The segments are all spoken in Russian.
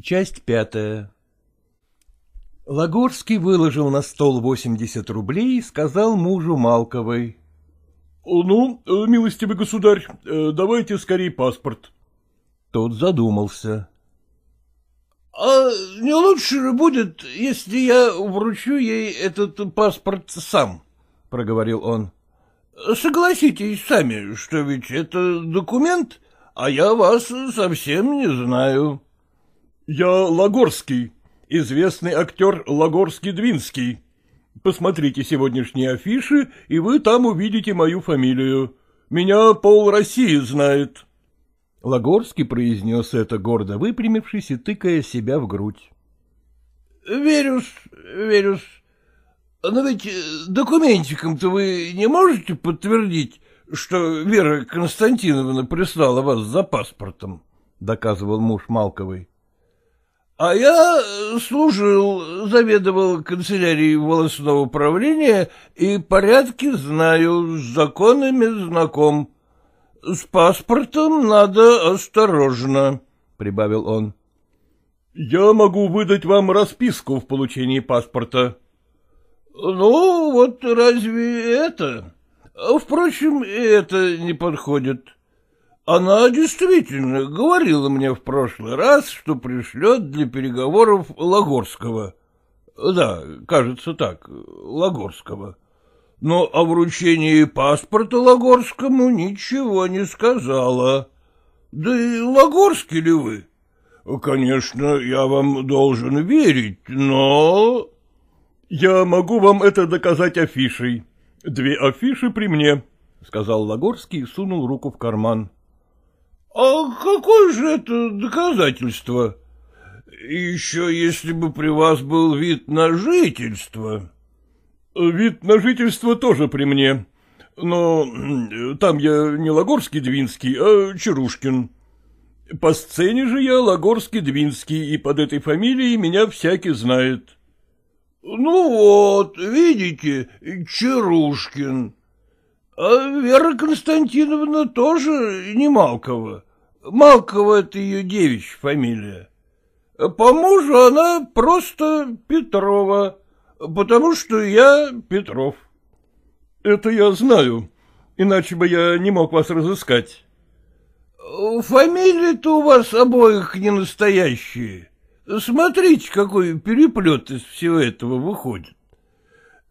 Часть пятая Лагорский выложил на стол восемьдесят рублей и сказал мужу Малковой. — Ну, милостивый государь, давайте скорее паспорт. Тот задумался. — А не лучше будет, если я вручу ей этот паспорт сам? — проговорил он. — Согласитесь сами, что ведь это документ, а я вас совсем не знаю. — Я Лагорский, известный актер Лагорский-Двинский. Посмотрите сегодняшние афиши, и вы там увидите мою фамилию. Меня пол России знает. Лагорский произнес это, гордо выпрямившись и тыкая себя в грудь. — Верюс, Верюс, но ведь документиком-то вы не можете подтвердить, что Вера Константиновна прислала вас за паспортом? — доказывал муж Малковой. — А я служил, заведовал канцелярией волосного управления и порядки знаю, с законами знаком. — С паспортом надо осторожно, — прибавил он. — Я могу выдать вам расписку в получении паспорта. — Ну, вот разве это? Впрочем, это не подходит. Она действительно говорила мне в прошлый раз, что пришлет для переговоров Лагорского. Да, кажется так, Лагорского но о вручении паспорта Лагорскому ничего не сказала. Да и Лагорский ли вы? Конечно, я вам должен верить, но... Я могу вам это доказать афишей. Две афиши при мне, — сказал Лагорский и сунул руку в карман. — А какое же это доказательство? Еще если бы при вас был вид на жительство... Вид на жительство тоже при мне, но там я не Лагорский-Двинский, а Чарушкин. По сцене же я Лагорский-Двинский, и под этой фамилией меня всякий знает. — Ну вот, видите, Чарушкин. А Вера Константиновна тоже не Малкова. Малкова — это ее девичья фамилия. По мужу она просто Петрова потому что я Петров. — Это я знаю, иначе бы я не мог вас разыскать. — Фамилии-то у вас обоих не настоящие. Смотрите, какой переплет из всего этого выходит.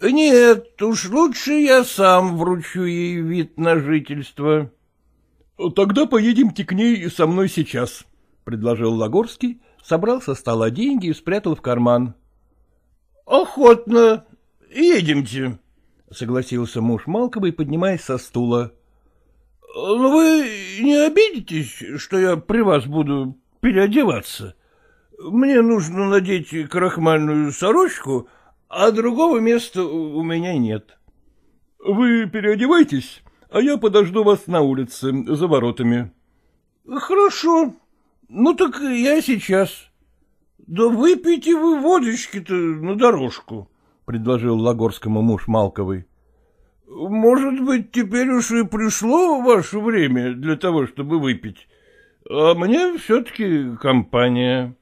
Нет, уж лучше я сам вручу ей вид на жительство. — Тогда поедемте к ней со мной сейчас, — предложил Лагорский, собрал со стола деньги и спрятал в карман. — Охотно. Едемте, — согласился муж Малковой, поднимаясь со стула. — Но вы не обидитесь, что я при вас буду переодеваться? Мне нужно надеть крахмальную сорочку, а другого места у меня нет. — Вы переодевайтесь, а я подожду вас на улице, за воротами. — Хорошо. Ну так я сейчас. Да выпейте вы водочки-то на дорожку, — предложил Лагорскому муж Малковой. — Может быть, теперь уж и пришло ваше время для того, чтобы выпить, а мне все-таки компания.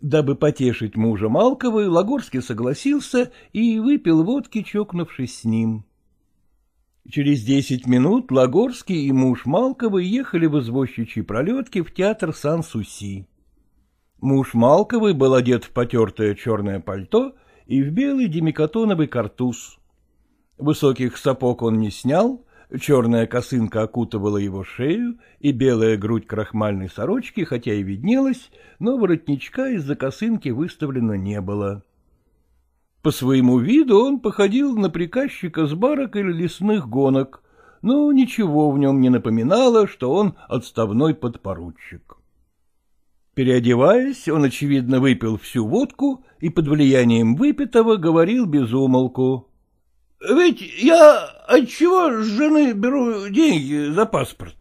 Дабы потешить мужа Малковой, Лагорский согласился и выпил водки, чокнувшись с ним. Через десять минут Лагорский и муж Малковой ехали в извозчичьей пролетке в театр Сан-Суси. Муж Малковой был одет в потертое черное пальто и в белый демикатоновый картуз. Высоких сапог он не снял, черная косынка окутывала его шею, и белая грудь крахмальной сорочки, хотя и виднелась, но воротничка из-за косынки выставлено не было. По своему виду он походил на приказчика с барок или лесных гонок, но ничего в нем не напоминало, что он отставной подпоручик. Переодеваясь, он, очевидно, выпил всю водку и под влиянием выпитого говорил без умолку. — Ведь я отчего с жены беру деньги за паспорт?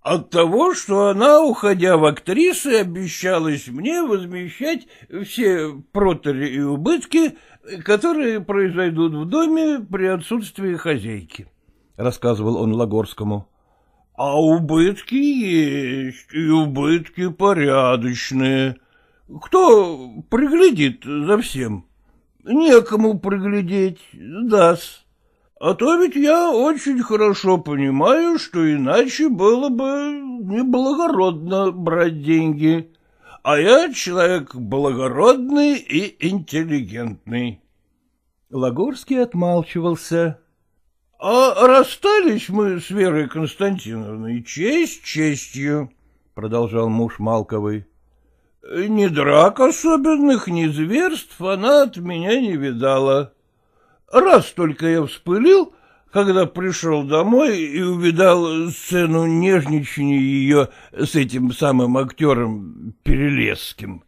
От того, что она, уходя в актрисы, обещалась мне возмещать все протери и убытки, которые произойдут в доме при отсутствии хозяйки, — рассказывал он Лагорскому. А убытки есть, и убытки порядочные. Кто приглядит за всем? Некому приглядеть, даст. А то ведь я очень хорошо понимаю, что иначе было бы неблагородно брать деньги. А я человек благородный и интеллигентный. Лагорский отмалчивался. — А расстались мы с Верой Константиновной честь честью, — продолжал муж Малковой. — Ни драк особенных, ни зверств она от меня не видала. Раз только я вспылил, когда пришел домой и увидал сцену нежничания ее с этим самым актером Перелесским.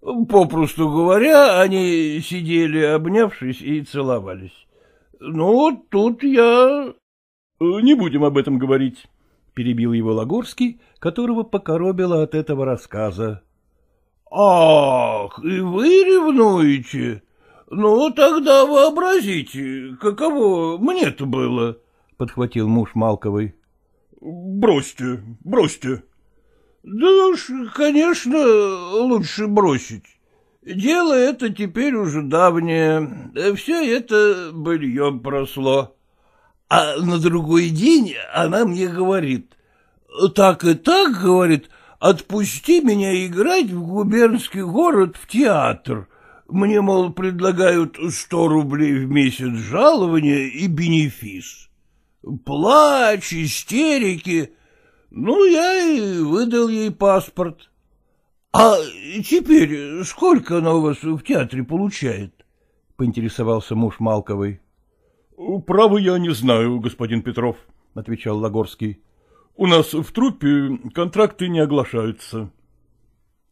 Попросту говоря, они сидели, обнявшись, и целовались. Ну, тут я... — Не будем об этом говорить, — перебил его Лагорский, которого покоробило от этого рассказа. — Ах, и вы ревнуете? Ну, тогда вообразите, каково мне-то было, — подхватил муж Малковой. — Бросьте, бросьте. — Да уж, конечно, лучше бросить. Дело это теперь уже давнее, все это быльем просло. А на другой день она мне говорит, так и так, говорит, отпусти меня играть в губернский город в театр, мне, мол, предлагают сто рублей в месяц жалования и бенефис. Плач, истерики. Ну, я и выдал ей паспорт. А теперь сколько она у вас в театре получает? — поинтересовался муж Малковой. — Право я не знаю, господин Петров, — отвечал Лагорский. — У нас в труппе контракты не оглашаются.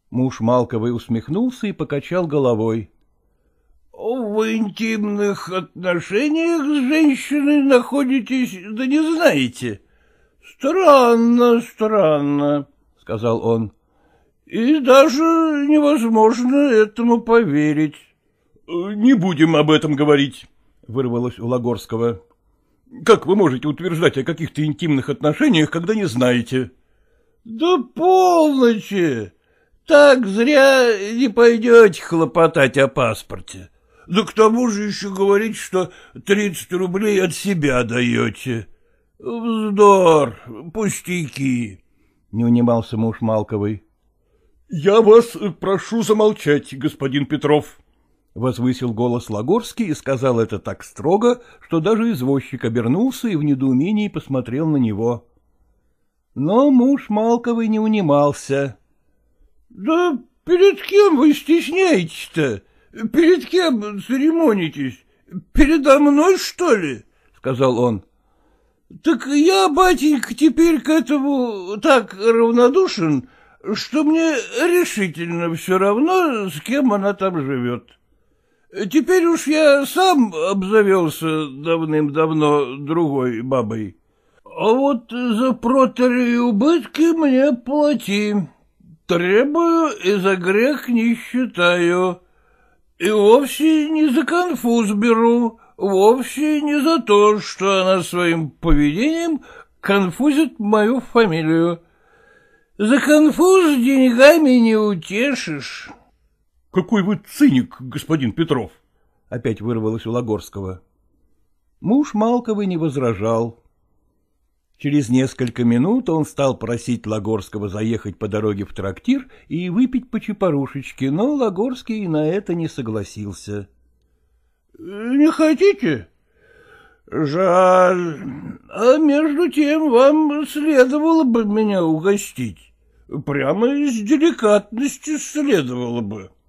Муж Малковой усмехнулся и покачал головой. — В интимных отношениях с женщиной находитесь, да не знаете. Странно, странно, — сказал он. — И даже невозможно этому поверить. — Не будем об этом говорить, — вырвалось у Лагорского. — Как вы можете утверждать о каких-то интимных отношениях, когда не знаете? — Да полночи! Так зря не пойдете хлопотать о паспорте. Да к тому же еще говорить, что тридцать рублей от себя даете. Вздор, пустяки. Не унимался муж Малковой. — Я вас прошу замолчать, господин Петров. Возвысил голос Лагорский и сказал это так строго, что даже извозчик обернулся и в недоумении посмотрел на него. Но муж Малковой не унимался. — Да перед кем вы стесняетесь-то? Перед кем церемонитесь? Передо мной, что ли? — сказал он. — Так я, батенька, теперь к этому так равнодушен, что мне решительно все равно, с кем она там живет. Теперь уж я сам обзавелся давным-давно другой бабой. А вот за протери убытки мне плати. Требую и за грех не считаю. И вовсе не за конфуз беру, вовсе не за то, что она своим поведением конфузит мою фамилию. За конфуз деньгами не утешишь. — Какой вы циник, господин Петров! — опять вырвалось у Лагорского. Муж Малковый не возражал. Через несколько минут он стал просить Лагорского заехать по дороге в трактир и выпить по чепорушечке, но Лагорский на это не согласился. — Не хотите? Жаль. А между тем вам следовало бы меня угостить. Прямо из деликатности следовало бы, —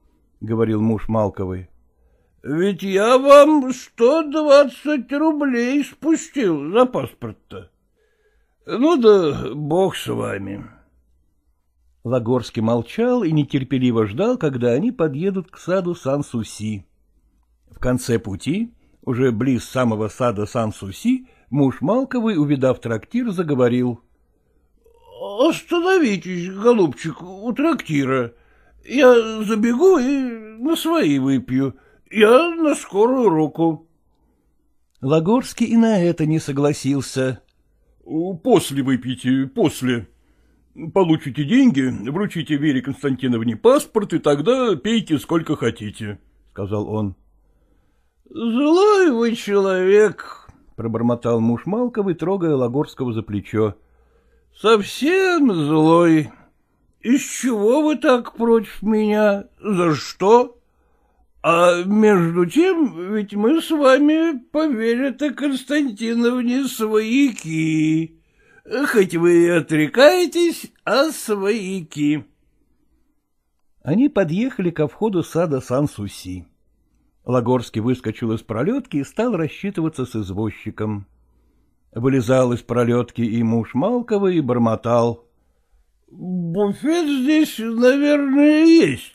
говорил муж Малковой. — Ведь я вам сто двадцать рублей спустил за паспорт-то. Ну да бог с вами. Лагорский молчал и нетерпеливо ждал, когда они подъедут к саду Сан-Суси. В конце пути, уже близ самого сада Сан-Суси, муж Малковый, увидав трактир, заговорил. — Остановитесь, голубчик, у трактира. Я забегу и на свои выпью. Я на скорую руку. Лагорский и на это не согласился. — После выпейте, после. Получите деньги, вручите Вере Константиновне паспорт, и тогда пейте сколько хотите, — сказал он. — Злой вы человек, — пробормотал муж Малковый, трогая Лагорского за плечо. — Совсем злой. Из чего вы так против меня? За что? А между тем, ведь мы с вами, по Вере-то Константиновне, свояки. Хоть вы и отрекаетесь, а свояки. Они подъехали ко входу сада Сан-Суси. Лагорский выскочил из пролетки и стал рассчитываться с извозчиком. Вылезал из пролетки и муж Малкова и бормотал. — Буфет здесь, наверное, есть.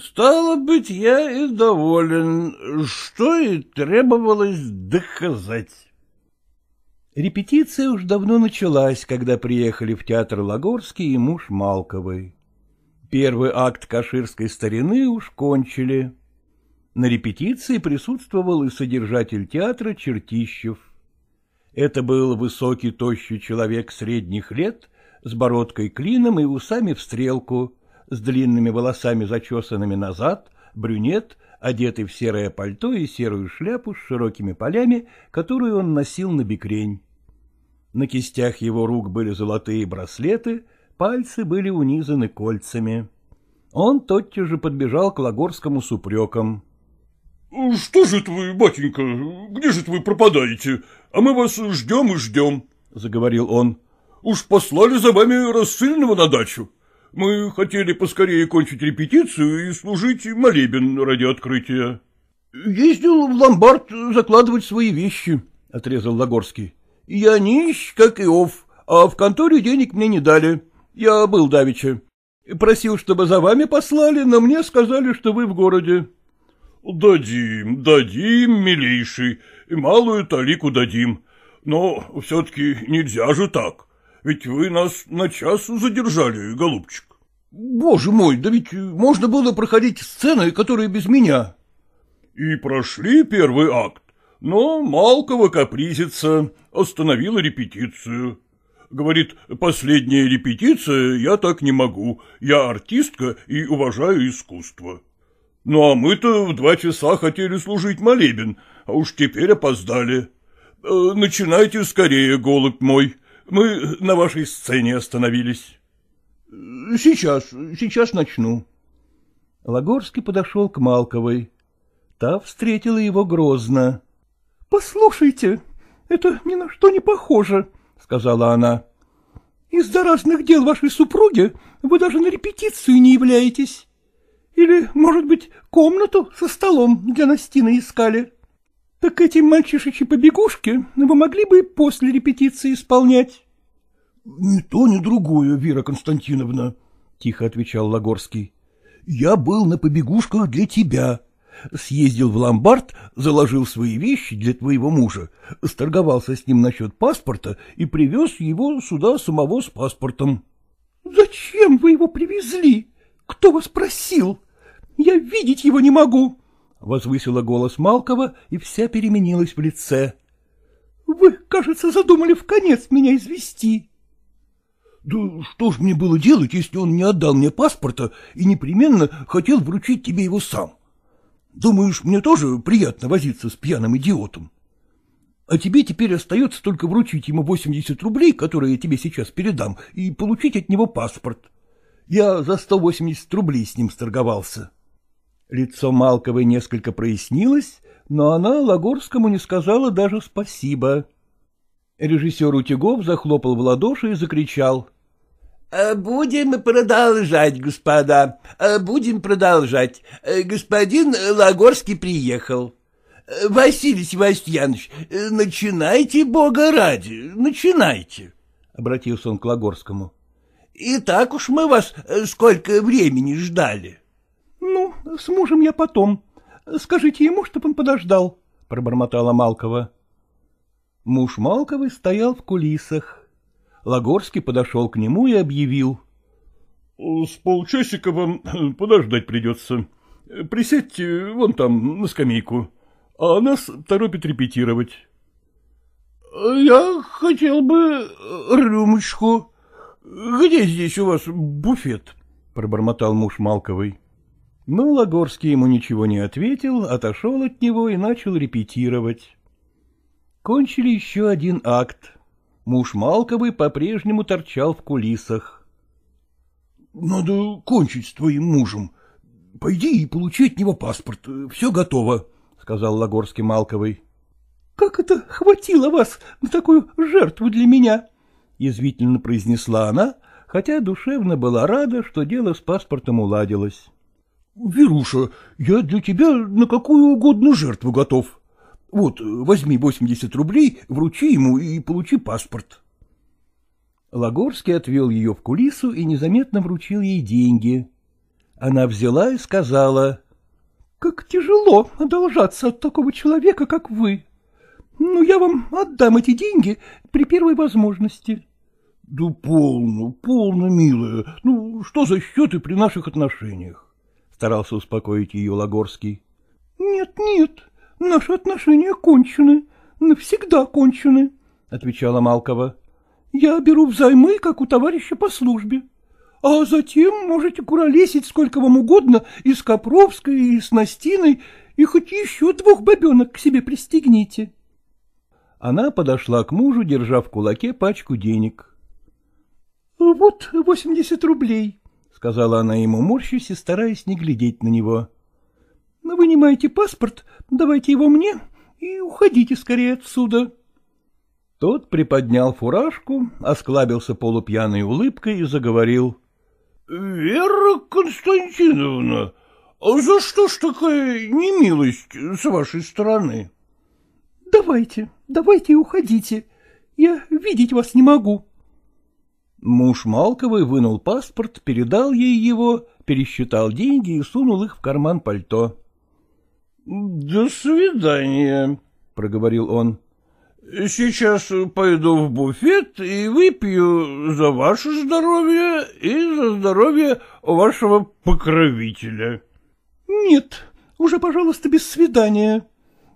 Стало быть, я и доволен, что и требовалось доказать. Репетиция уж давно началась, когда приехали в театр Лагорский и муж Малковой. Первый акт каширской старины уж кончили. На репетиции присутствовал и содержатель театра Чертищев. Это был высокий тощий человек средних лет, с бородкой клином и усами в стрелку, с длинными волосами зачесанными назад, брюнет, одетый в серое пальто и серую шляпу с широкими полями, которую он носил на бекрень. На кистях его рук были золотые браслеты, пальцы были унизаны кольцами. Он тотчас же подбежал к Лагорскому с упреком. — Что же это вы, батенька, где же это вы пропадаете? А мы вас ждем и ждем, — заговорил он. — Уж послали за вами рассыльного на дачу. Мы хотели поскорее кончить репетицию и служить молебен ради открытия. — Ездил в ломбард закладывать свои вещи, — отрезал Лагорский. — Я нищ, как Иов, а в конторе денег мне не дали. Я был давеча. Просил, чтобы за вами послали, но мне сказали, что вы в городе. — Дадим, дадим, милейший, и малую талику дадим. Но все-таки нельзя же так. Ведь вы нас на час задержали, голубчик. — Боже мой, да ведь можно было проходить сцены, которые без меня. — И прошли первый акт, но Малкова капризится, остановила репетицию. Говорит, последняя репетиция, я так не могу, я артистка и уважаю искусство. Ну а мы-то в два часа хотели служить молебен, а уж теперь опоздали. Э, начинайте скорее, голубь мой. Мы на вашей сцене остановились. — Сейчас, сейчас начну. Лагорский подошел к Малковой. Та встретила его грозно. — Послушайте, это ни на что не похоже, — сказала она. — Из-за разных дел вашей супруги вы даже на репетицию не являетесь. Или, может быть, комнату со столом для Настины искали? Так эти мальчишечи-побегушки вы могли бы после репетиции исполнять. — Ни то, ни другое, Вера Константиновна, — тихо отвечал Лагорский. — Я был на побегушках для тебя. Съездил в ломбард, заложил свои вещи для твоего мужа, сторговался с ним насчет паспорта и привез его сюда самого с паспортом. — Зачем вы его привезли? Кто вас просил? Я видеть его не могу! — возвысила голос Малкова, и вся переменилась в лице. — Вы, кажется, задумали в конец меня извести. — Да что ж мне было делать, если он не отдал мне паспорта и непременно хотел вручить тебе его сам? Думаешь, мне тоже приятно возиться с пьяным идиотом? А тебе теперь остается только вручить ему 80 рублей, которые я тебе сейчас передам, и получить от него паспорт. Я за 180 рублей с ним сторговался. Лицо Малковой несколько прояснилось, но она Лагорскому не сказала даже спасибо. Режиссер Утюгов захлопал в ладоши и закричал. «Э, — Будем продолжать, господа, э, будем продолжать. Э, господин Лагорский приехал. Василий Севастьянович, начинайте, бога ради, начинайте, — обратился он к Лагорскому. — И так уж мы вас сколько времени ждали. — с мужем я потом. Скажите ему, чтоб он подождал, — пробормотала Малкова. Муж Малковой стоял в кулисах. Лагорский подошел к нему и объявил. — С полчасика вам подождать придется. Присядьте вон там, на скамейку, а нас торопит репетировать. — Я хотел бы рюмочку. Где здесь у вас буфет? — пробормотал муж Малковой. Но Лагорский ему ничего не ответил, отошел от него и начал репетировать. Кончили еще один акт. Муж Малковой по-прежнему торчал в кулисах. — Надо кончить с твоим мужем. Пойди и получи от него паспорт. Все готово, — сказал Лагорский Малковой. — Как это хватило вас на такую жертву для меня? — язвительно произнесла она, хотя душевно была рада, что дело с паспортом уладилось. — Веруша, я для тебя на какую угодно жертву готов. Вот, возьми восемьдесят рублей, вручи ему и получи паспорт. Лагорский отвел ее в кулису и незаметно вручил ей деньги. Она взяла и сказала. — Как тяжело одолжаться от такого человека, как вы. Ну, я вам отдам эти деньги при первой возможности. — Да полно, полно, милая. Ну, что за счеты при наших отношениях? — старался успокоить ее Лагорский. — Нет, нет, наши отношения кончены, навсегда кончены, — отвечала Малкова. — Я беру взаймы, как у товарища по службе. А затем можете куролесить сколько вам угодно и с Копровской, и с Настиной, и хоть еще двух бабенок к себе пристегните. Она подошла к мужу, держа в кулаке пачку денег. — Вот восемьдесят рублей, — сказала она ему, морщась и стараясь не глядеть на него. — Вынимайте паспорт, давайте его мне и уходите скорее отсюда. Тот приподнял фуражку, осклабился полупьяной улыбкой и заговорил. — Вера Константиновна, а за что ж такая немилость с вашей стороны? — Давайте, давайте уходите. Я видеть вас не могу. Муж Малковой вынул паспорт, передал ей его, пересчитал деньги и сунул их в карман пальто. — До свидания, — проговорил он. — Сейчас пойду в буфет и выпью за ваше здоровье и за здоровье вашего покровителя. — Нет, уже, пожалуйста, без свидания.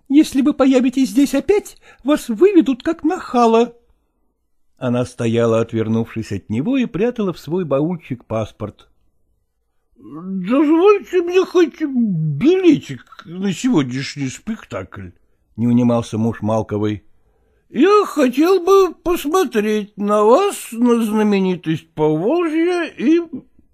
Если вы появитесь здесь опять, вас выведут как нахала. Она стояла, отвернувшись от него, и прятала в свой баульчик паспорт. — Дозвольте мне хоть билетик на сегодняшний спектакль, — не унимался муж Малковой. — Я хотел бы посмотреть на вас, на знаменитость Поволжья и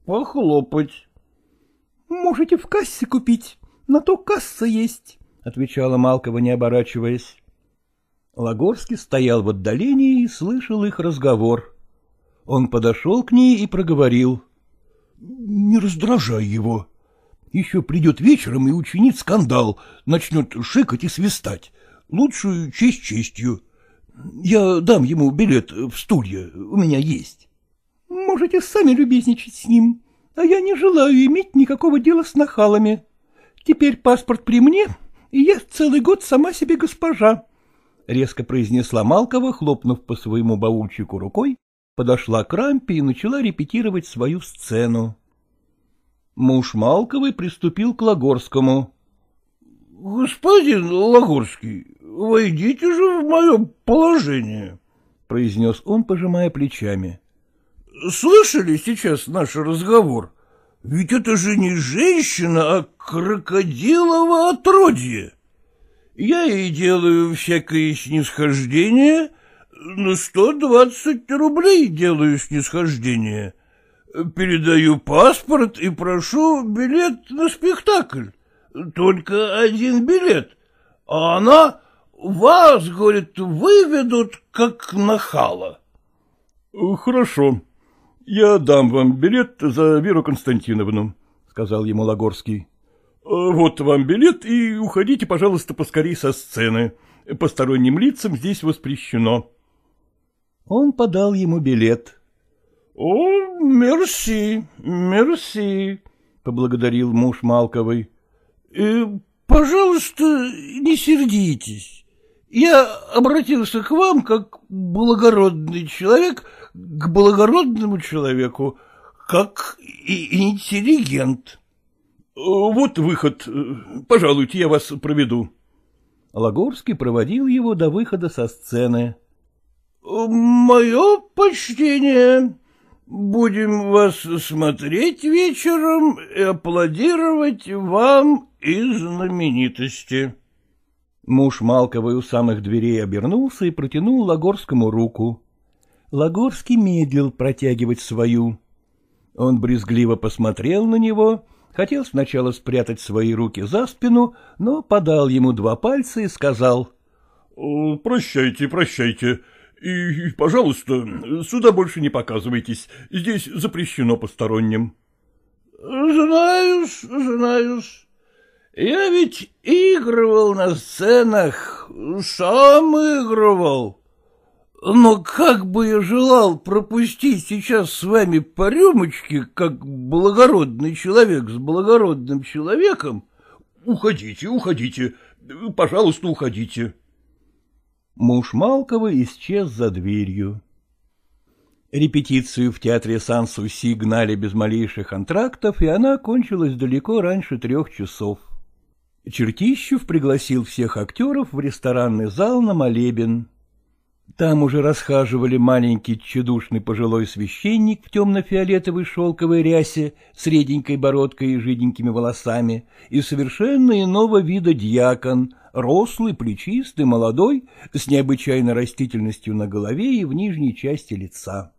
похлопать. — Можете в кассе купить, на то касса есть, — отвечала Малкова, не оборачиваясь. Лагорский стоял в отдалении и слышал их разговор. Он подошел к ней и проговорил. — Не раздражай его. Еще придет вечером и учинит скандал, начнет шикать и свистать. Лучше честь честью. Я дам ему билет в стулья, у меня есть. — Можете сами любезничать с ним, а я не желаю иметь никакого дела с нахалами. Теперь паспорт при мне, и я целый год сама себе госпожа, — резко произнесла Малкова, хлопнув по своему баульчику рукой, подошла к рампе и начала репетировать свою сцену. Муж Малковой приступил к Лагорскому. — Господин Лагорский, войдите же в мое положение, — произнес он, пожимая плечами. — Слышали сейчас наш разговор? Ведь это же не женщина, а крокодилово отродье. Я ей делаю всякое снисхождение, на сто двадцать рублей делаю снисхождение. Передаю паспорт и прошу билет на спектакль. Только один билет. А она вас, говорит, выведут как нахала. — Хорошо, я дам вам билет за Веру Константиновну, — сказал ему Лагорский. — Вот вам билет, и уходите, пожалуйста, поскорей со сцены. Посторонним лицам здесь воспрещено. Он подал ему билет. — О, мерси, мерси, — поблагодарил муж Малковой. «Э, — Пожалуйста, не сердитесь. Я обратился к вам как благородный человек к благородному человеку, как и интеллигент. — Вот выход. Пожалуйте, я вас проведу. Лагорский проводил его до выхода со сцены. — Мое почтение. Будем вас смотреть вечером и аплодировать вам из знаменитости. Муж Малковой у самых дверей обернулся и протянул Лагорскому руку. Лагорский медлил протягивать свою. Он брезгливо посмотрел на него, хотел сначала спрятать свои руки за спину, но подал ему два пальца и сказал. «Э, — Прощайте, прощайте. И, пожалуйста, сюда больше не показывайтесь. Здесь запрещено посторонним. — Знаю-с, знаю-с. Я ведь игрывал на сценах, сам игрывал. Но как бы я желал пропустить сейчас с вами по рюмочке, как благородный человек с благородным человеком. Уходите, уходите, пожалуйста, уходите. Муж Малкова исчез за дверью. Репетицию в театре Сан-Суси гнали без малейших антрактов, и она кончилась далеко раньше трех часов. Чертищев пригласил всех актеров в ресторанный зал на молебен. Там уже расхаживали маленький тщедушный пожилой священник в темно-фиолетовой шелковой рясе с реденькой бородкой и жиденькими волосами и совершенно иного вида дьякон, рослый, плечистый, молодой, с необычайной растительностью на голове и в нижней части лица.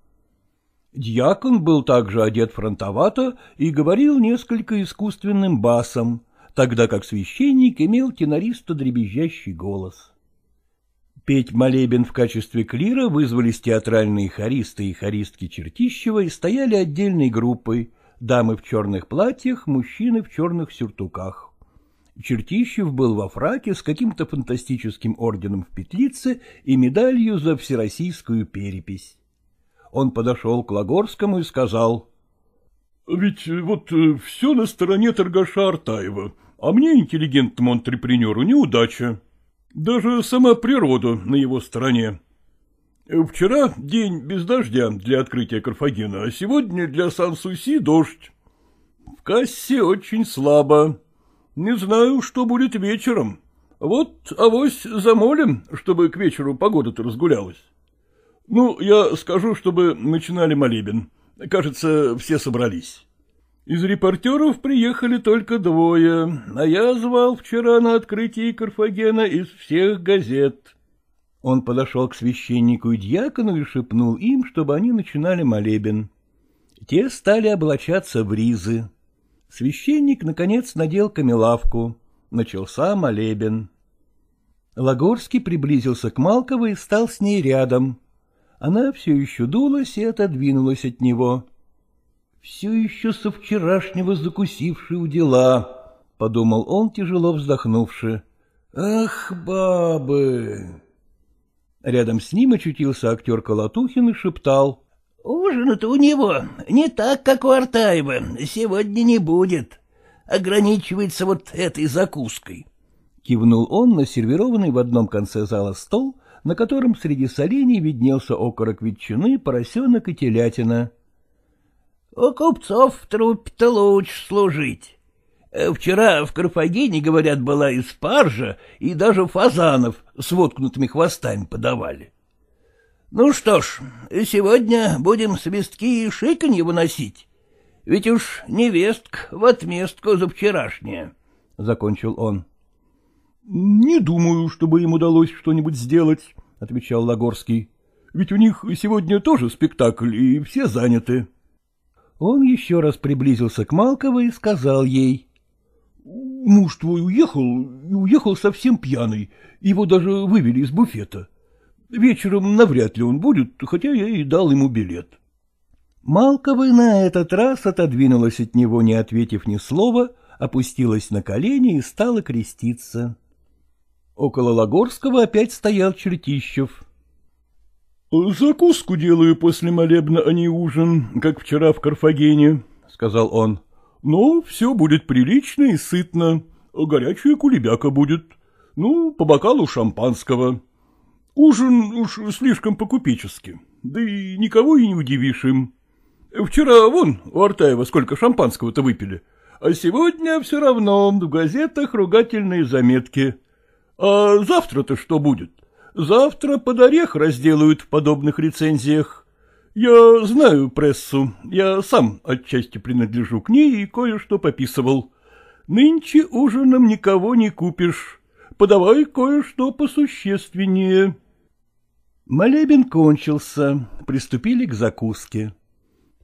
Дьякон был также одет фронтовато и говорил несколько искусственным басом, тогда как священник имел тенористо-дребезжащий голос. Петь молебен в качестве клира вызвались театральные хористы и хористки Чертищева и стояли отдельной группой, дамы в черных платьях, мужчины в черных сюртуках. Чертищев был во фраке с каким-то фантастическим орденом в петлице и медалью за всероссийскую перепись. Он подошел к Лагорскому и сказал. — Ведь вот э, все на стороне торгаша Артаева, а мне, интеллигентному антрепренеру, неудача. Даже сама природа на его стороне. Вчера день без дождя для открытия Карфагена, а сегодня для Сан-Суси дождь. В кассе очень слабо. Не знаю, что будет вечером. Вот авось замолим, чтобы к вечеру погода-то разгулялась. Ну, я скажу, чтобы начинали молебен. Кажется, все собрались. Из репортеров приехали только двое, а я звал вчера на открытии Карфагена из всех газет. Он подошел к священнику и дьякону и шепнул им, чтобы они начинали молебен. Те стали облачаться в ризы. Священник, наконец, надел камелавку. Начался молебен. Лагорский приблизился к Малковой и стал с ней рядом. Она все еще дулась и отодвинулась от него все еще со вчерашнего закусивший у дела, — подумал он, тяжело вздохнувши. — Ах, бабы! Рядом с ним очутился актер Колотухин и шептал. — Ужина-то у него не так, как у Артаева, сегодня не будет. Ограничивается вот этой закуской. Кивнул он на сервированный в одном конце зала стол, на котором среди солений виднелся окорок ветчины, поросенок и телятина. — у купцов в трупе-то лучше служить. Э, вчера в Карфагене, говорят, была и спаржа, и даже фазанов с воткнутыми хвостами подавали. Ну что ж, сегодня будем свистки и шиканье выносить. Ведь уж невестка в отместку за вчерашнее, — закончил он. — Не думаю, чтобы им удалось что-нибудь сделать, — отвечал Лагорский. — Ведь у них сегодня тоже спектакль, и все заняты. Он еще раз приблизился к Малковой и сказал ей. — Муж твой уехал, уехал совсем пьяный, его даже вывели из буфета. Вечером навряд ли он будет, хотя я и дал ему билет. Малкова на этот раз отодвинулась от него, не ответив ни слова, опустилась на колени и стала креститься. Около Лагорского опять стоял Чертищев. — Закуску делаю после молебна, а не ужин, как вчера в Карфагене, — сказал он. — Но все будет прилично и сытно. Горячая кулебяка будет. Ну, по бокалу шампанского. Ужин уж слишком по-купечески, да и никого и не удивишь им. Вчера вон у Артаева сколько шампанского-то выпили, а сегодня все равно в газетах ругательные заметки. А завтра-то что будет? Завтра под орех разделают в подобных рецензиях. Я знаю прессу, я сам отчасти принадлежу к ней и кое-что пописывал. Нынче ужином никого не купишь. Подавай кое-что посущественнее. Молебен кончился, приступили к закуске.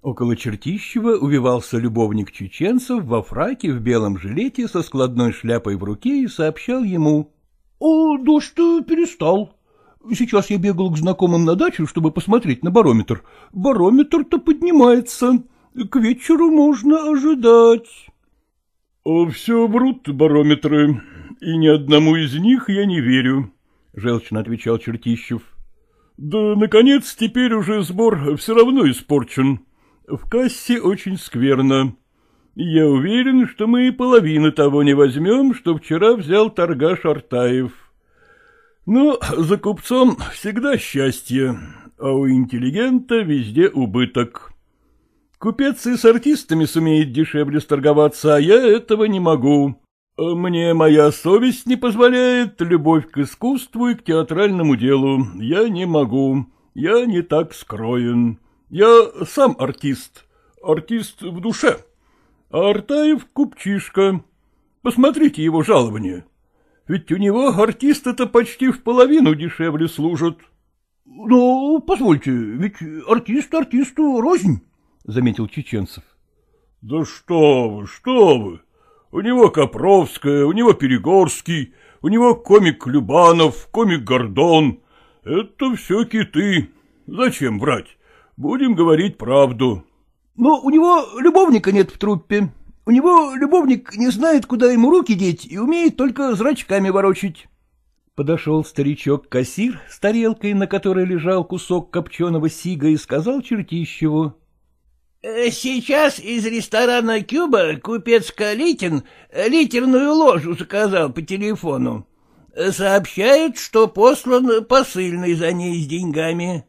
Около Чертищева увивался любовник чеченцев во фраке в белом жилете со складной шляпой в руке и сообщал ему. — О, дождь-то перестал. Сейчас я бегал к знакомым на дачу, чтобы посмотреть на барометр. Барометр-то поднимается. К вечеру можно ожидать. — Все врут барометры, и ни одному из них я не верю, — желчно отвечал Чертищев. — Да, наконец, теперь уже сбор все равно испорчен. В кассе очень скверно. Я уверен, что мы и половины того не возьмем, что вчера взял торгаш Артаев. Но за купцом всегда счастье, а у интеллигента везде убыток. Купец и с артистами сумеет дешевле сторговаться, а я этого не могу. Мне моя совесть не позволяет, любовь к искусству и к театральному делу. Я не могу, я не так скроен. Я сам артист, артист в душе. А Артаев купчишка. Посмотрите его жалование. Ведь у него артист это почти в половину дешевле служат. — Ну, позвольте, ведь артист артисту рознь, — заметил Чеченцев. — Да что вы, что вы! У него Копровская, у него Перегорский, у него комик Любанов, комик Гордон. Это все киты. Зачем врать? Будем говорить правду. Но у него любовника нет в труппе. У него любовник не знает, куда ему руки деть, и умеет только зрачками ворочить. Подошел старичок-кассир с тарелкой, на которой лежал кусок копченого сига, и сказал Чертищеву. «Э, — Сейчас из ресторана «Кюба» купец Калитин литерную ложу заказал по телефону. Сообщает, что послан посыльный за ней с деньгами.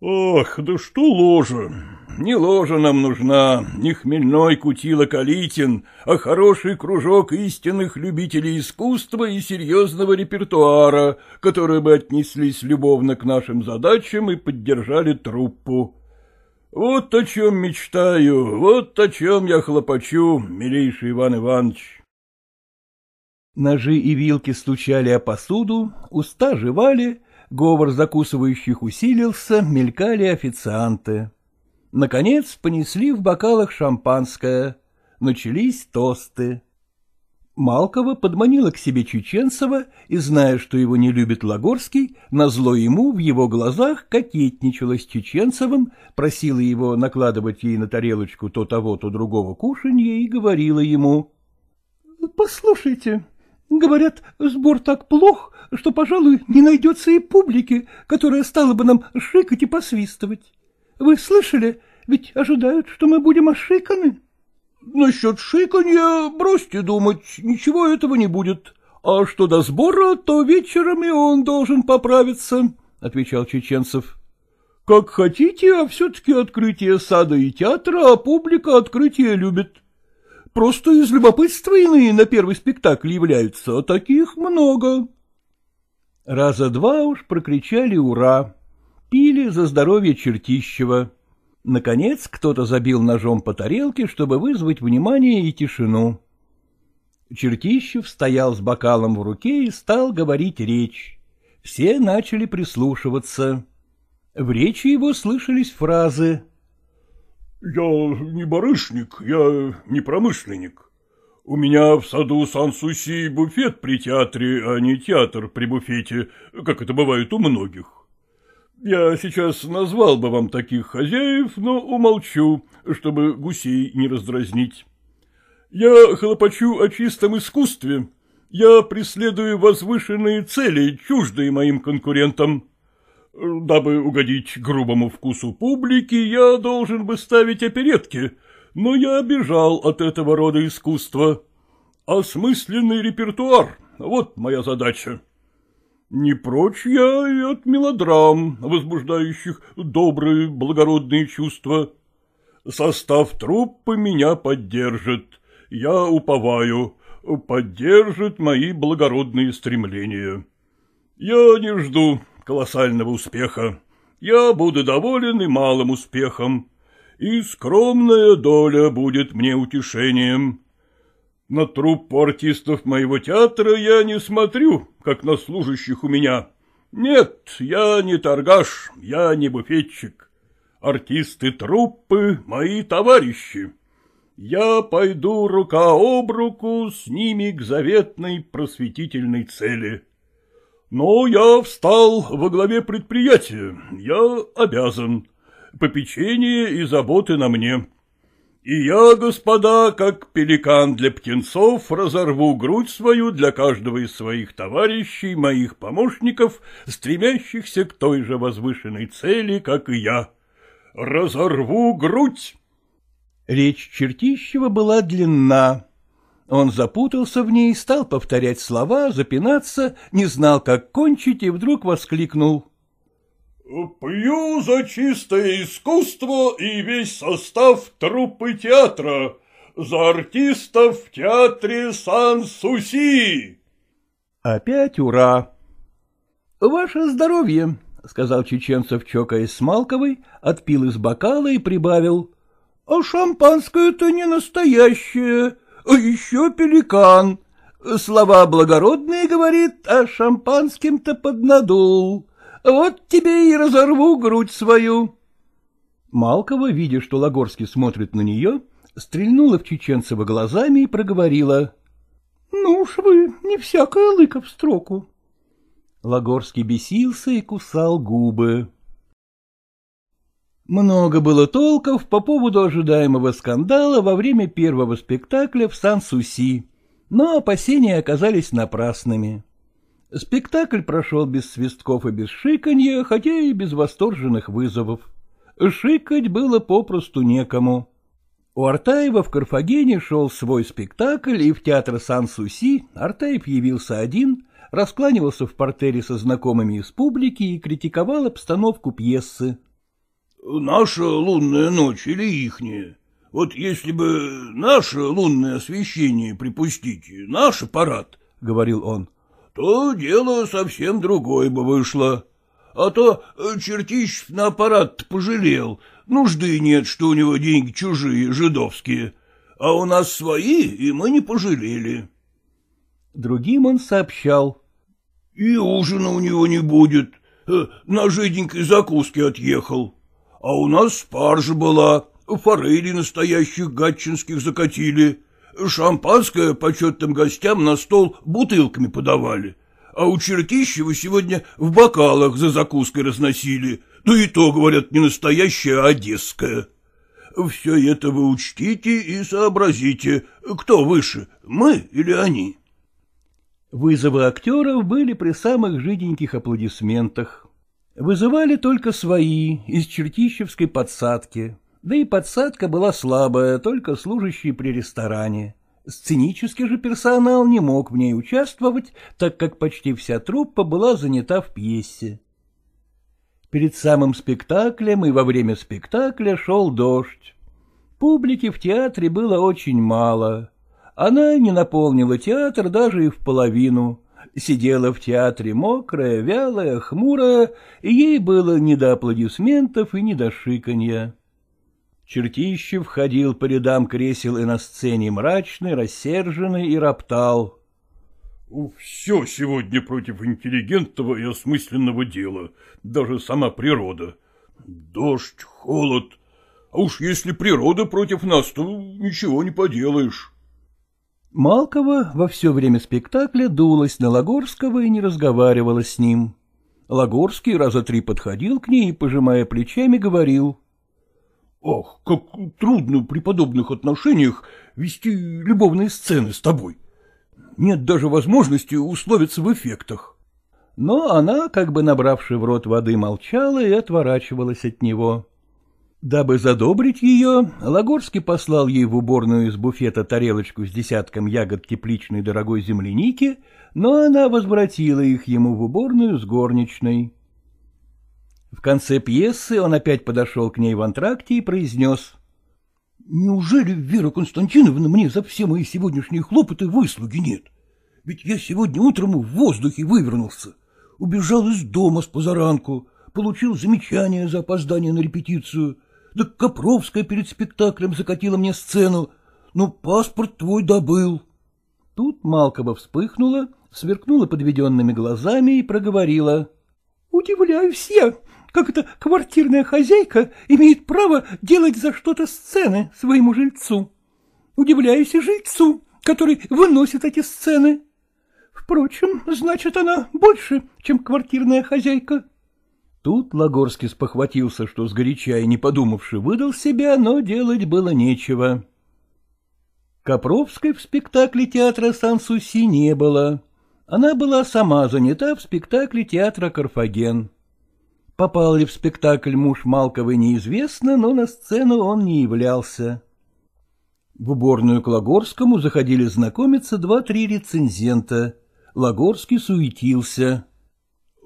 Ох, да что ложа? Не ложа нам нужна, не хмельной кутила Калитин, а хороший кружок истинных любителей искусства и серьезного репертуара, которые бы отнеслись любовно к нашим задачам и поддержали труппу. Вот о чем мечтаю, вот о чем я хлопочу, милейший Иван Иванович. Ножи и вилки стучали о посуду, уста жевали, говор закусывающих усилился, мелькали официанты. Наконец понесли в бокалах шампанское. Начались тосты. Малкова подманила к себе Чеченцева и, зная, что его не любит Лагорский, назло ему в его глазах кокетничала с Чеченцевым, просила его накладывать ей на тарелочку то того, то другого кушанья и говорила ему. — Послушайте, Говорят, сбор так плох, что, пожалуй, не найдется и публики, которая стала бы нам шикать и посвистывать. Вы слышали? Ведь ожидают, что мы будем ошиканы. — Насчет шиканья бросьте думать, ничего этого не будет. А что до сбора, то вечером и он должен поправиться, — отвечал Чеченцев. — Как хотите, а все-таки открытие сада и театра, а публика открытие любит. — Просто из любопытства иные на первый спектакль являются, а таких много. Раза два уж прокричали «Ура!», пили за здоровье Чертищева. Наконец кто-то забил ножом по тарелке, чтобы вызвать внимание и тишину. Чертищев стоял с бокалом в руке и стал говорить речь. Все начали прислушиваться. В речи его слышались фразы я не барышник, я не промышленник. У меня в саду Сан-Суси буфет при театре, а не театр при буфете, как это бывает у многих. Я сейчас назвал бы вам таких хозяев, но умолчу, чтобы гусей не раздразнить. Я хлопочу о чистом искусстве. Я преследую возвышенные цели, чуждые моим конкурентам. Дабы угодить грубому вкусу публики, я должен бы ставить оперетки, но я обижал от этого рода искусства. Осмысленный репертуар — вот моя задача. Не прочь я и от мелодрам, возбуждающих добрые, благородные чувства. Состав труппы меня поддержит, я уповаю, поддержит мои благородные стремления. Я не жду колоссального успеха. я буду доволен и малым успехом, и скромная доля будет мне утешением. На труппу артистов моего театра я не смотрю, как на служащих у меня. Нет, я не торгаш, я не буфетчик. Артисты труппы — мои товарищи. Я пойду рука об руку с ними к заветной просветительной цели. Но я встал во главе предприятия, я обязан. Попечение и заботы на мне. И я, господа, как пеликан для птенцов, разорву грудь свою для каждого из своих товарищей, моих помощников, стремящихся к той же возвышенной цели, как и я. Разорву грудь!» Речь Чертищева была длинна. Он запутался в ней, стал повторять слова, запинаться, не знал, как кончить, и вдруг воскликнул. «Пью за чистое искусство и весь состав труппы театра, за артистов в театре Сан-Суси!» Опять ура! «Ваше здоровье!» — сказал Чеченцев, чокаясь с Малковой, отпил из бокала и прибавил. «А шампанское-то не настоящее, а еще пеликан. Слова благородные, говорит, а шампанским-то поднадул». Вот тебе и разорву грудь свою. Малкова, видя, что Лагорский смотрит на нее, стрельнула в Чеченцева глазами и проговорила. — Ну уж вы, не всякая лыка в строку. Лагорский бесился и кусал губы. Много было толков по поводу ожидаемого скандала во время первого спектакля в Сан-Суси, но опасения оказались напрасными. Спектакль прошел без свистков и без шиканья, хотя и без восторженных вызовов. Шикать было попросту некому. У Артаева в Карфагене шел свой спектакль, и в театр Сан-Суси Артаев явился один, раскланивался в портере со знакомыми из публики и критиковал обстановку пьесы. — Наша лунная ночь или ихняя? Вот если бы наше лунное освещение припустить, наш аппарат, — говорил он, то дело совсем другое бы вышло. А то э, Чертищев на аппарат пожалел, нужды нет, что у него деньги чужие, жидовские, а у нас свои, и мы не пожалели. Другим он сообщал. — И ужина у него не будет, э, на жиденькой закуске отъехал. А у нас спаржа была, форели настоящих гатчинских закатили. Шампанское почетным гостям на стол бутылками подавали, а у Чертищева сегодня в бокалах за закуской разносили, да и то, говорят, не настоящее, а одесское. Все это вы учтите и сообразите, кто выше, мы или они. Вызовы актеров были при самых жиденьких аплодисментах. Вызывали только свои, из чертищевской подсадки. Да и подсадка была слабая, только служащие при ресторане. Сценический же персонал не мог в ней участвовать, так как почти вся труппа была занята в пьесе. Перед самым спектаклем и во время спектакля шел дождь. Публики в театре было очень мало. Она не наполнила театр даже и в половину. Сидела в театре мокрая, вялая, хмурая, и ей было не до аплодисментов и не до шиканья. Чертищев ходил по рядам кресел и на сцене мрачный, рассерженный и роптал. — Все сегодня против интеллигентного и осмысленного дела, даже сама природа. Дождь, холод. А уж если природа против нас, то ничего не поделаешь. Малкова во все время спектакля дулась на Лагорского и не разговаривала с ним. Лагорский раза три подходил к ней и, пожимая плечами, говорил. Ох, как трудно при подобных отношениях вести любовные сцены с тобой. Нет даже возможности условиться в эффектах. Но она, как бы набравши в рот воды, молчала и отворачивалась от него. Дабы задобрить ее, Лагорский послал ей в уборную из буфета тарелочку с десятком ягод тепличной дорогой земляники, но она возвратила их ему в уборную с горничной. В конце пьесы он опять подошел к ней в антракте и произнес. — Неужели, Вера Константиновна, мне за все мои сегодняшние хлопоты выслуги нет? Ведь я сегодня утром в воздухе вывернулся. Убежал из дома с позаранку, получил замечание за опоздание на репетицию. Да Копровская перед спектаклем закатила мне сцену. Ну, паспорт твой добыл. Тут Малкова вспыхнула, сверкнула подведенными глазами и проговорила. — Удивляюсь я, как эта квартирная хозяйка имеет право делать за что-то сцены своему жильцу. Удивляюсь и жильцу, который выносит эти сцены. Впрочем, значит, она больше, чем квартирная хозяйка. Тут Лагорский спохватился, что сгоряча и не подумавши выдал себя, но делать было нечего. Копровской в спектакле театра Сан-Суси не было. Она была сама занята в спектакле театра «Карфаген». Попал ли в спектакль муж Малковой неизвестно, но на сцену он не являлся. В уборную к Лагорскому заходили знакомиться два-три рецензента. Лагорский суетился.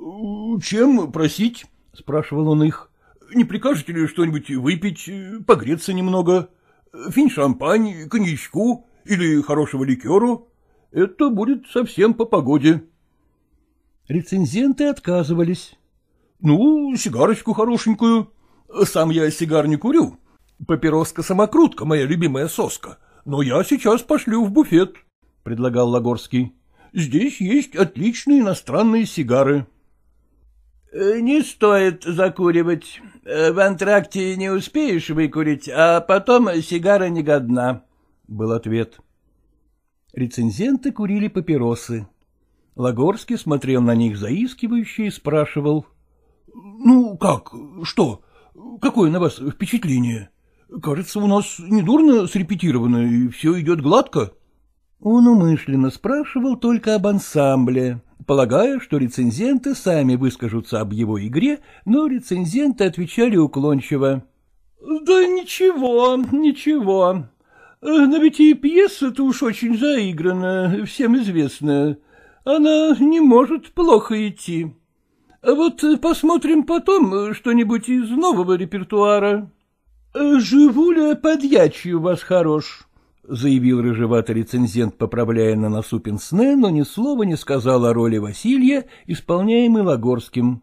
— Чем просить? — спрашивал он их. — Не прикажете ли что-нибудь выпить, погреться немного? — финь-шампань, коньячку или хорошего ликеру. Это будет совсем по погоде. Рецензенты отказывались. — Ну, сигарочку хорошенькую. Сам я сигар не курю. Папироска-самокрутка — моя любимая соска. Но я сейчас пошлю в буфет, — предлагал Лагорский. — Здесь есть отличные иностранные сигары. Э, — Не стоит закуривать. Э, в антракте не успеешь выкурить, а потом сигара не годна, — был ответ. Рецензенты курили папиросы. Лагорский смотрел на них заискивающе и спрашивал. — Ну, как, что, какое на вас впечатление? Кажется, у нас недурно срепетировано, и все идет гладко. Он умышленно спрашивал только об ансамбле, полагая, что рецензенты сами выскажутся об его игре, но рецензенты отвечали уклончиво. — Да ничего, ничего. Но ведь и пьеса-то уж очень заиграна, всем известная. Она не может плохо идти. Вот посмотрим потом что-нибудь из нового репертуара. — Живуля подьячий у вас хорош, — заявил рыжеватый рецензент, поправляя на носу пенсне, но ни слова не сказал о роли Василия, исполняемой Лагорским.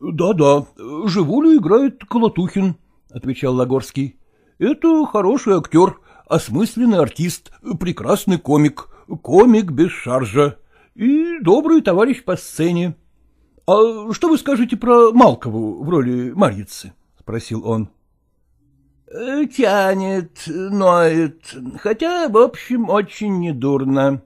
«Да — Да-да, Живулю играет Колотухин, — отвечал Лагорский. — Это хороший актер, осмысленный артист, прекрасный комик, комик без шаржа и добрый товарищ по сцене. — А что вы скажете про Малкову в роли Марьицы? — спросил он. — Э, — Тянет, ноет, хотя, в общем, очень недурно.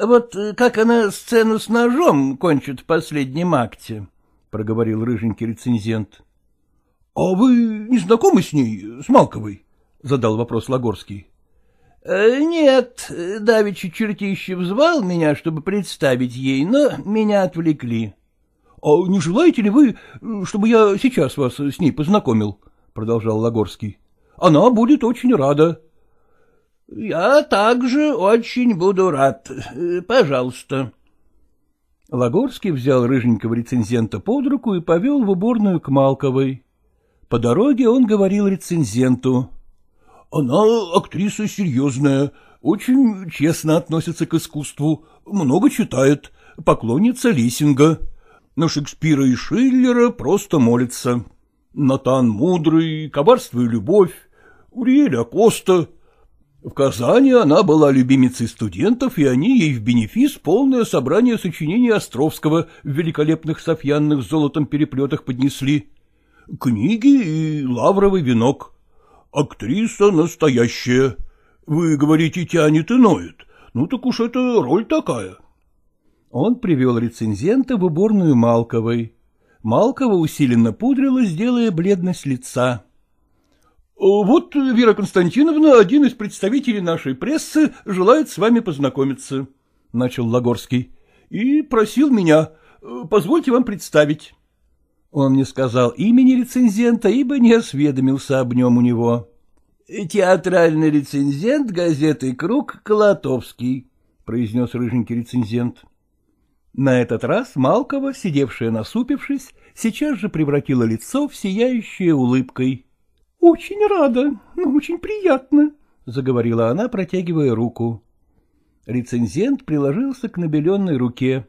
Вот как она сцену с ножом кончит в последнем акте, — проговорил рыженький рецензент. — А вы не знакомы с ней, с Малковой? — задал вопрос Лагорский. Э, — Нет, Давичи Чертищев звал меня, чтобы представить ей, но меня отвлекли. — А не желаете ли вы, чтобы я сейчас вас с ней познакомил? — продолжал Лагорский. Она будет очень рада. — Я также очень буду рад. Пожалуйста. Лагорский взял рыженького рецензента под руку и повел в уборную к Малковой. По дороге он говорил рецензенту. — Она актриса серьезная, очень честно относится к искусству, много читает, поклонница Лессинга. На Шекспира и Шиллера просто молится. Натан мудрый, коварство и любовь, Уриэль Акоста. В Казани она была любимицей студентов, и они ей в бенефис полное собрание сочинений Островского в великолепных софьянных золотом переплетах поднесли. Книги и лавровый венок. Актриса настоящая. Вы говорите, тянет и ноет. Ну так уж это роль такая. Он привел рецензента в уборную Малковой. Малкова усиленно пудрилась, делая бледность лица. — Вот Вера Константиновна, один из представителей нашей прессы, желает с вами познакомиться, — начал Лагорский, — и просил меня, позвольте вам представить. Он не сказал имени рецензента, ибо не осведомился об нем у него. — Театральный рецензент газеты «Круг» Колотовский, — произнес рыженький рецензент. На этот раз Малкова, сидевшая насупившись, сейчас же превратила лицо в сияющее улыбкой. — Очень рада, ну, очень приятно, — заговорила она, протягивая руку. Рецензент приложился к набеленной руке.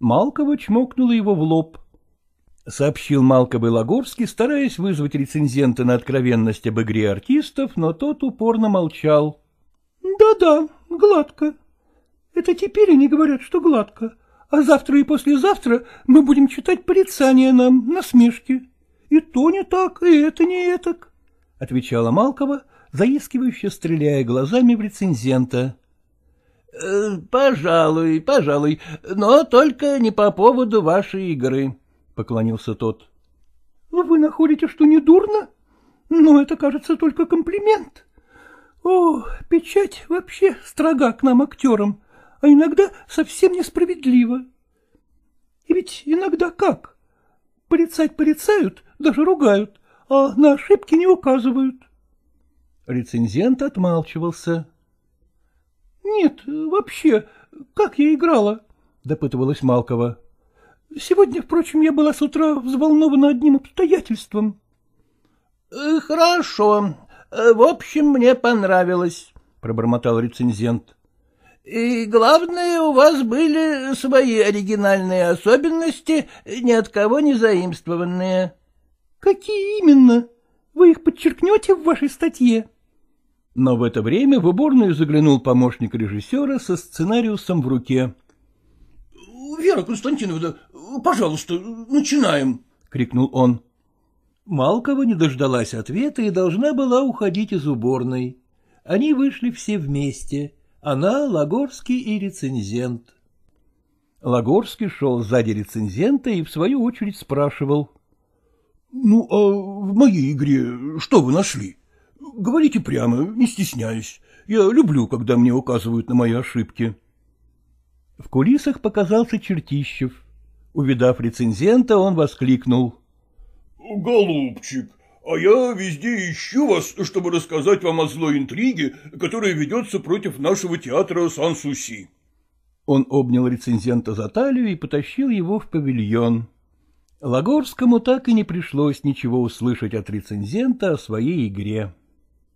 Малкова чмокнула его в лоб. — сообщил Малковый Лагорский, стараясь вызвать рецензента на откровенность об игре артистов, но тот упорно молчал. Да — Да-да, гладко. Это теперь они говорят, что гладко, а завтра и послезавтра мы будем читать порицания нам, насмешки. И то не так, и это не этак, — отвечала Малкова, заискивающе стреляя глазами в рецензента. «Э, — Пожалуй, пожалуй, но только не по поводу вашей игры, — поклонился тот. — Вы находите, что не дурно? Но это, кажется, только комплимент. О, печать вообще строга к нам, актерам, а иногда совсем несправедливо. И ведь иногда как? Порицать порицают, даже ругают, а на ошибки не указывают. Рецензент отмалчивался. — Нет, вообще, как я играла? — допытывалась Малкова. — Сегодня, впрочем, я была с утра взволнована одним обстоятельством. — Хорошо. В общем, мне понравилось, — пробормотал рецензент. — И главное, у вас были свои оригинальные особенности, ни от кого не заимствованные. — Какие именно? Вы их подчеркнете в вашей статье? Но в это время в уборную заглянул помощник режиссера со сценариусом в руке. — Вера Константиновна, пожалуйста, начинаем, — крикнул он. Малкова не дождалась ответа и должна была уходить из уборной. Они вышли все вместе. Она, Лагорский и рецензент. Лагорский шел сзади рецензента и, в свою очередь, спрашивал. — Ну, а в моей игре что вы нашли? Говорите прямо, не стесняясь. Я люблю, когда мне указывают на мои ошибки. В кулисах показался Чертищев. Увидав рецензента, он воскликнул. — Голубчик, а я везде ищу вас, чтобы рассказать вам о злой интриге, которая ведется против нашего театра Сан-Суси. Он обнял рецензента за талию и потащил его в павильон. Лагорскому так и не пришлось ничего услышать от рецензента о своей игре.